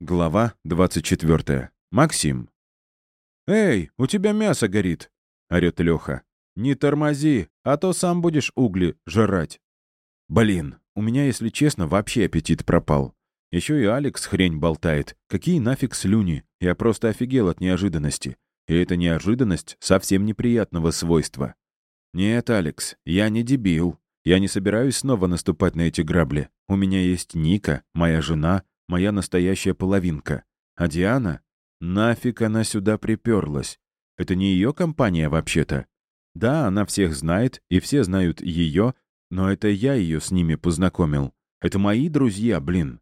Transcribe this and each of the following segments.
Глава 24. Максим. «Эй, у тебя мясо горит!» — орёт Лёха. «Не тормози, а то сам будешь угли жрать». Блин, у меня, если честно, вообще аппетит пропал. Еще и Алекс хрень болтает. Какие нафиг слюни? Я просто офигел от неожиданности. И эта неожиданность совсем неприятного свойства. Нет, Алекс, я не дебил. Я не собираюсь снова наступать на эти грабли. У меня есть Ника, моя жена, моя настоящая половинка. А Диана? Нафиг она сюда приперлась? Это не ее компания вообще-то. Да, она всех знает, и все знают ее, но это я ее с ними познакомил. Это мои друзья, блин.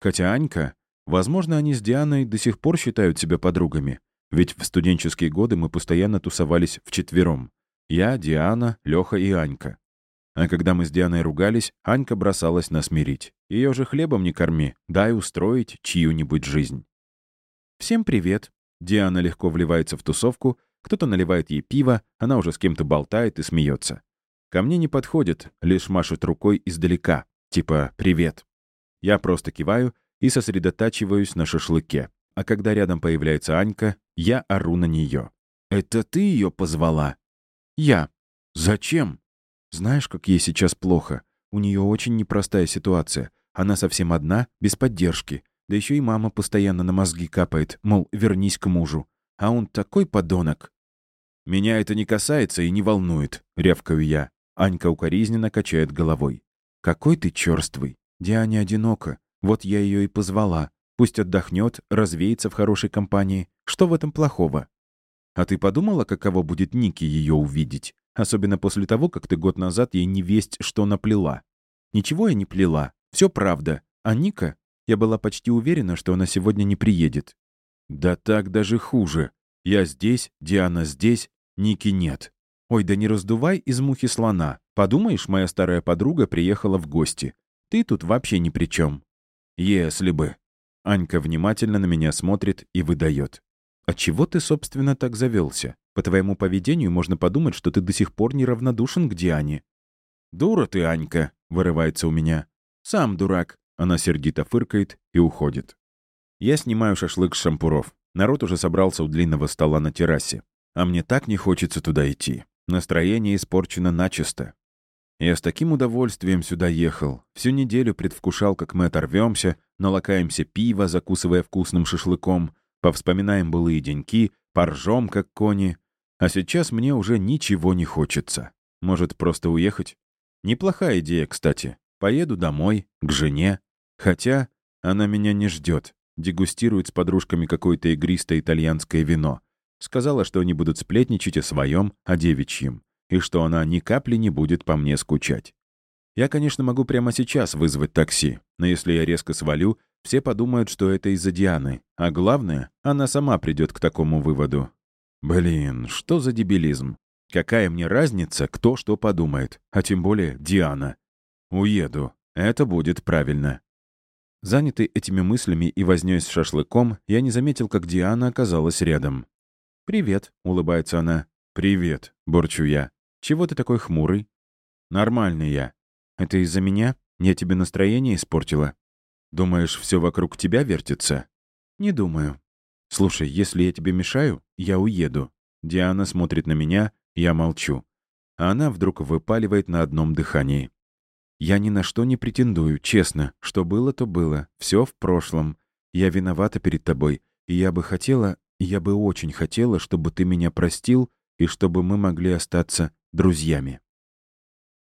Хотя Анька... Возможно, они с Дианой до сих пор считают себя подругами. Ведь в студенческие годы мы постоянно тусовались вчетвером. Я, Диана, Леха и Анька. А когда мы с Дианой ругались, Анька бросалась нас мирить. Ее же хлебом не корми, дай устроить чью-нибудь жизнь. «Всем привет!» Диана легко вливается в тусовку, кто-то наливает ей пиво, она уже с кем-то болтает и смеется. Ко мне не подходит, лишь машет рукой издалека, типа «привет». Я просто киваю и сосредотачиваюсь на шашлыке. А когда рядом появляется Анька, я ору на нее. «Это ты ее позвала?» «Я». «Зачем?» Знаешь, как ей сейчас плохо? У нее очень непростая ситуация. Она совсем одна, без поддержки. Да еще и мама постоянно на мозги капает, мол, вернись к мужу. А он такой подонок. «Меня это не касается и не волнует», — рявкаю я. Анька укоризненно качает головой. «Какой ты черствый. Диане одиноко. Вот я ее и позвала. Пусть отдохнет, развеется в хорошей компании. Что в этом плохого? А ты подумала, каково будет Нике ее увидеть? Особенно после того, как ты год назад ей не весть, что наплела. Ничего я не плела. Все правда. А Ника? Я была почти уверена, что она сегодня не приедет. Да так даже хуже. Я здесь, Диана здесь, Ники нет. Ой, да не раздувай из мухи слона. Подумаешь, моя старая подруга приехала в гости. Ты тут вообще ни при чем. Если бы. Анька внимательно на меня смотрит и выдает. «А чего ты, собственно, так завелся? По твоему поведению можно подумать, что ты до сих пор неравнодушен к Диане». «Дура ты, Анька!» — вырывается у меня. «Сам дурак!» — она сердито фыркает и уходит. Я снимаю шашлык с шампуров. Народ уже собрался у длинного стола на террасе. А мне так не хочется туда идти. Настроение испорчено начисто. Я с таким удовольствием сюда ехал. Всю неделю предвкушал, как мы оторвемся, налакаемся пива, закусывая вкусным шашлыком, повспоминаем былые деньки, поржем, как кони. А сейчас мне уже ничего не хочется. Может, просто уехать? Неплохая идея, кстати. Поеду домой, к жене. Хотя она меня не ждет. Дегустирует с подружками какое-то игристое итальянское вино. Сказала, что они будут сплетничать о своем, о девичьем и что она ни капли не будет по мне скучать. Я, конечно, могу прямо сейчас вызвать такси, но если я резко свалю, все подумают, что это из-за Дианы, а главное, она сама придет к такому выводу. Блин, что за дебилизм? Какая мне разница, кто что подумает, а тем более Диана? Уеду. Это будет правильно. Занятый этими мыслями и вознёй с шашлыком, я не заметил, как Диана оказалась рядом. «Привет», — улыбается она. «Привет», — борчу я. Чего ты такой хмурый?» «Нормальный я. Это из-за меня? Я тебе настроение испортила? Думаешь, все вокруг тебя вертится?» «Не думаю. Слушай, если я тебе мешаю, я уеду». Диана смотрит на меня, я молчу. А она вдруг выпаливает на одном дыхании. «Я ни на что не претендую, честно. Что было, то было. Все в прошлом. Я виновата перед тобой. И я бы хотела, я бы очень хотела, чтобы ты меня простил и чтобы мы могли остаться друзьями.